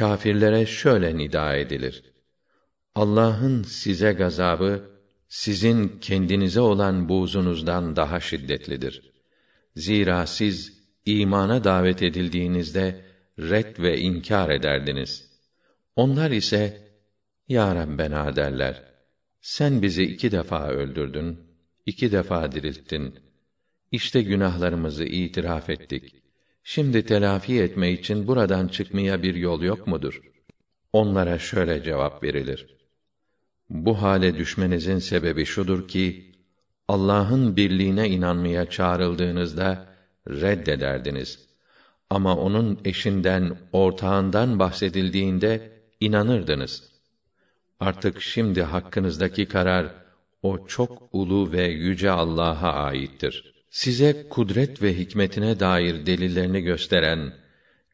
kâfirlere şöyle nida edilir. Allah'ın size gazabı sizin kendinize olan buğzunuzdan daha şiddetlidir. Zira siz imana davet edildiğinizde red ve inkar ederdiniz. Onlar ise ya Rabbena derler. Sen bizi iki defa öldürdün, iki defa dirilttin. İşte günahlarımızı itiraf ettik. Şimdi telafi etme için buradan çıkmaya bir yol yok mudur? Onlara şöyle cevap verilir. Bu hale düşmenizin sebebi şudur ki, Allah'ın birliğine inanmaya çağrıldığınızda reddederdiniz. Ama onun eşinden, ortağından bahsedildiğinde inanırdınız. Artık şimdi hakkınızdaki karar o çok ulu ve yüce Allah'a aittir. Size kudret ve hikmetine dair delillerini gösteren,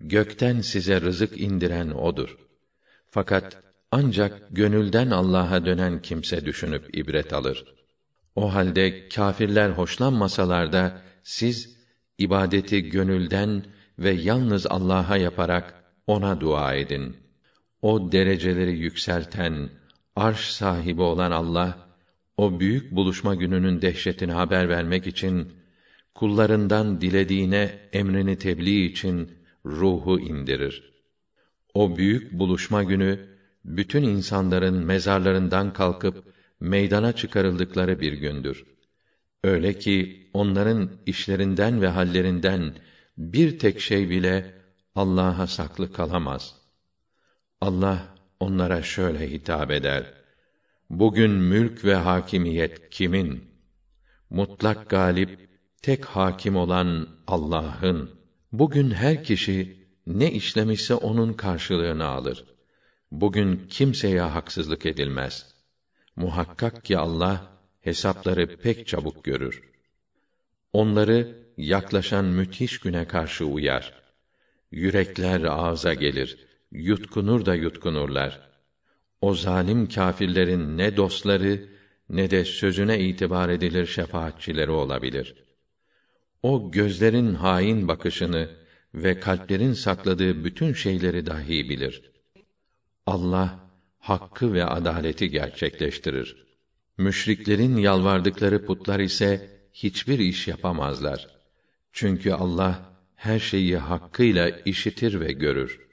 gökten size rızık indiren odur. Fakat ancak gönülden Allah'a dönen kimse düşünüp ibret alır. O halde kâfirler hoşlanmasalar da siz ibadeti gönülden ve yalnız Allah'a yaparak ona dua edin. O dereceleri yükselten, arş sahibi olan Allah, o büyük buluşma gününün dehşetini haber vermek için kullarından dilediğine emrini tebliğ için ruhu indirir. O büyük buluşma günü bütün insanların mezarlarından kalkıp meydana çıkarıldıkları bir gündür. Öyle ki onların işlerinden ve hallerinden bir tek şey bile Allah'a saklı kalamaz. Allah onlara şöyle hitap eder: Bugün mülk ve hakimiyet kimin? Mutlak galip, tek hakim olan Allah'ın. Bugün her kişi ne işlemişse onun karşılığını alır. Bugün kimseye haksızlık edilmez. Muhakkak ki Allah hesapları pek çabuk görür. Onları yaklaşan müthiş güne karşı uyar. Yürekler ağza gelir, yutkunur da yutkunurlar. O zalim kâfirlerin ne dostları ne de sözüne itibar edilir şefaatçileri olabilir. O gözlerin hain bakışını ve kalplerin sakladığı bütün şeyleri dahi bilir. Allah hakkı ve adaleti gerçekleştirir. Müşriklerin yalvardıkları putlar ise hiçbir iş yapamazlar. Çünkü Allah her şeyi hakkıyla işitir ve görür.